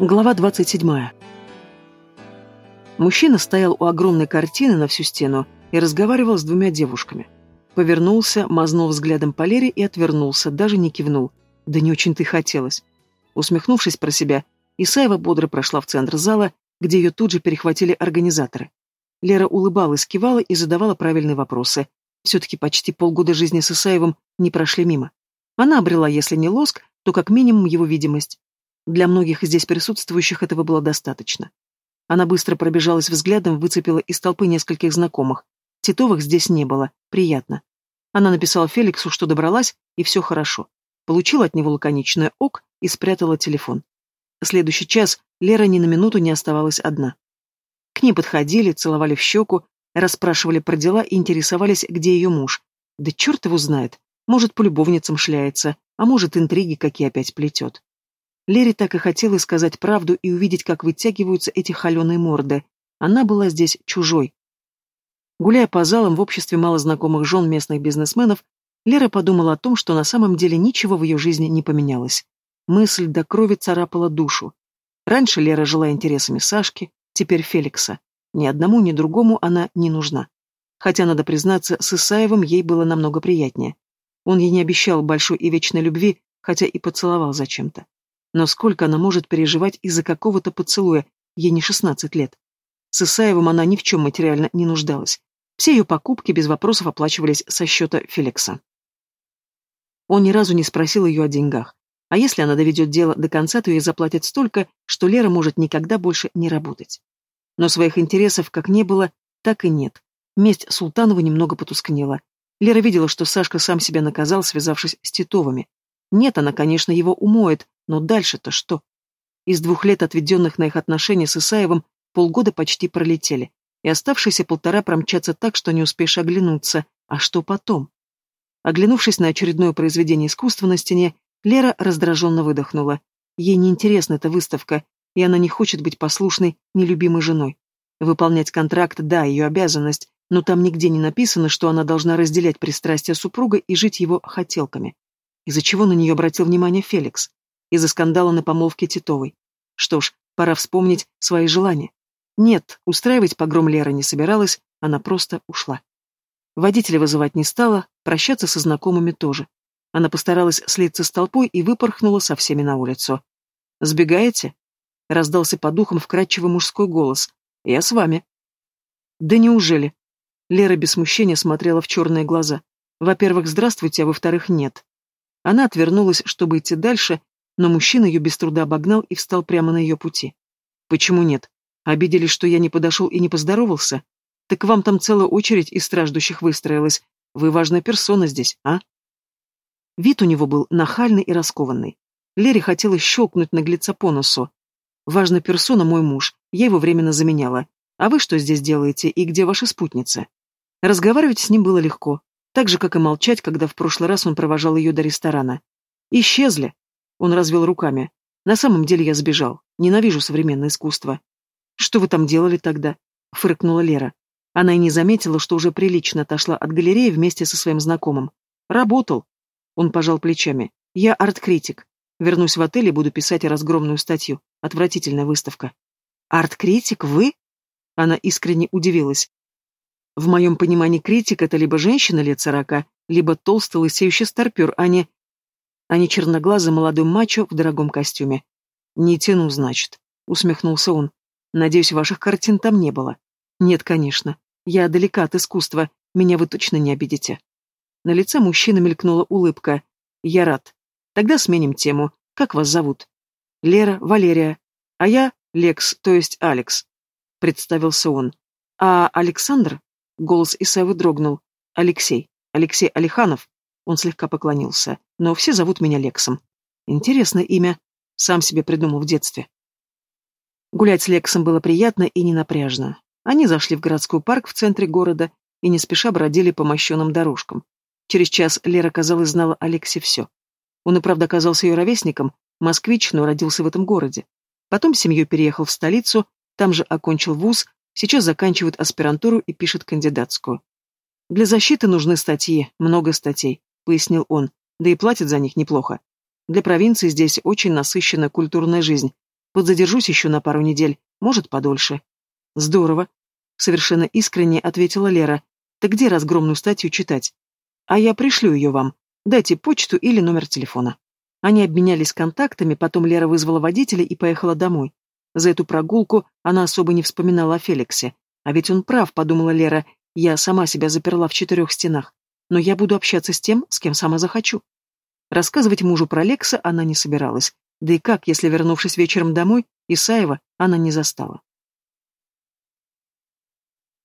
Глава 27. Мужчина стоял у огромной картины на всю стену и разговаривал с двумя девушками. Повернулся, мазнул взглядом по Лере и отвернулся, даже не кивнул. Да не очень-то и хотелось. Усмехнувшись про себя, Исаева бодро прошла в центр зала, где ее тут же перехватили организаторы. Лера улыбалась, кивала и задавала правильные вопросы. Все-таки почти полгода жизни с Исаевым не прошли мимо. Она обрела, если не лоск, то как минимум его видимость. Для многих здесь присутствующих этого было достаточно. Она быстро пробежалась взглядом, выцепила из толпы нескольких знакомых. Титовых здесь не было. Приятно. Она написала Феликсу, что добралась, и все хорошо. Получила от него лаконичное ок и спрятала телефон. Следующий час Лера ни на минуту не оставалась одна. К ней подходили, целовали в щеку, расспрашивали про дела и интересовались, где ее муж. Да черт его знает. Может, по любовницам шляется, а может, интриги какие опять плетет. Лере так и хотелось сказать правду и увидеть, как вытягиваются эти холеные морды. Она была здесь чужой. Гуляя по залам в обществе малознакомых жен местных бизнесменов, Лера подумала о том, что на самом деле ничего в ее жизни не поменялось. Мысль до крови царапала душу. Раньше Лера жила интересами Сашки, теперь Феликса. Ни одному, ни другому она не нужна. Хотя, надо признаться, с Исаевым ей было намного приятнее. Он ей не обещал большой и вечной любви, хотя и поцеловал зачем-то. Но сколько она может переживать из-за какого-то поцелуя, ей не шестнадцать лет. С Исаевым она ни в чем материально не нуждалась. Все ее покупки без вопросов оплачивались со счета Феликса. Он ни разу не спросил ее о деньгах. А если она доведет дело до конца, то ей заплатят столько, что Лера может никогда больше не работать. Но своих интересов как не было, так и нет. Месть Султанова немного потускнела. Лера видела, что Сашка сам себя наказал, связавшись с Титовыми. Нет, она, конечно, его умоет, но дальше-то что? Из двух лет, отведенных на их отношения с Исаевым, полгода почти пролетели, и оставшиеся полтора промчатся так, что не успеешь оглянуться. А что потом? Оглянувшись на очередное произведение искусства на стене, Лера раздраженно выдохнула. Ей неинтересна эта выставка, и она не хочет быть послушной, нелюбимой женой. Выполнять контракт – да, ее обязанность, но там нигде не написано, что она должна разделять пристрастия супруга и жить его хотелками. Из-за чего на нее обратил внимание Феликс? Из-за скандала на помолвке Титовой. Что ж, пора вспомнить свои желания. Нет, устраивать погром Лера не собиралась, она просто ушла. Водителя вызывать не стала, прощаться со знакомыми тоже. Она постаралась слиться с толпой и выпорхнула со всеми на улицу. «Сбегаете?» — раздался по духам вкрадчивый мужской голос. «Я с вами». «Да неужели?» Лера без смущения смотрела в черные глаза. «Во-первых, здравствуйте, а во-вторых, нет». Она отвернулась, чтобы идти дальше, но мужчина ее без труда обогнал и встал прямо на ее пути. «Почему нет? Обиделись, что я не подошел и не поздоровался? Так вам там целая очередь из страждущих выстроилась. Вы важная персона здесь, а?» Вид у него был нахальный и раскованный. Лере хотелось щелкнуть наглеца по носу. «Важная персона мой муж, я его временно заменяла. А вы что здесь делаете и где ваша спутница?» Разговаривать с ним было легко, так же, как и молчать, когда в прошлый раз он провожал ее до ресторана. «Исчезли», он развел руками. На самом деле я сбежал. Ненавижу современное искусство. Что вы там делали тогда? Фыркнула Лера. Она и не заметила, что уже прилично отошла от галереи вместе со своим знакомым. Работал. Он пожал плечами. Я арт-критик. Вернусь в отель и буду писать разгромную статью. Отвратительная выставка. Арт-критик? Вы? Она искренне удивилась. В моем понимании критик — это либо женщина лет сорока, либо толстый лысеющий старпер, а не а не черноглазый молодой мачо в дорогом костюме. «Не тяну, значит», — усмехнулся он. «Надеюсь, ваших картин там не было». «Нет, конечно. Я далека от искусства. Меня вы точно не обидите». На лице мужчины мелькнула улыбка. «Я рад. Тогда сменим тему. Как вас зовут?» «Лера, Валерия. А я Лекс, то есть Алекс», — представился он. «А Александр?» — голос Исаевы дрогнул. «Алексей. Алексей Алиханов?» Он слегка поклонился. «Но все зовут меня Лексом. Интересное имя. Сам себе придумал в детстве». Гулять с Лексом было приятно и ненапряжно. Они зашли в городской парк в центре города и не спеша бродили по мощенным дорожкам. Через час Лера, казалось, знала Алексе все. Он и правда оказался ее ровесником, москвич, но родился в этом городе. Потом с семьей переехал в столицу, там же окончил вуз, сейчас заканчивает аспирантуру и пишет кандидатскую. Для защиты нужны статьи, много статей. — пояснил он, — да и платят за них неплохо. Для провинции здесь очень насыщенная культурная жизнь. Подзадержусь еще на пару недель, может, подольше. Здорово. Совершенно искренне ответила Лера. Так где разгромную статью читать? А я пришлю ее вам. Дайте почту или номер телефона. Они обменялись контактами, потом Лера вызвала водителя и поехала домой. За эту прогулку она особо не вспоминала о Феликсе. А ведь он прав, подумала Лера, я сама себя заперла в четырех стенах. Но я буду общаться с тем, с кем сама захочу. Рассказывать мужу про Лекса она не собиралась. Да и как, если, вернувшись вечером домой, Исаева она не застала.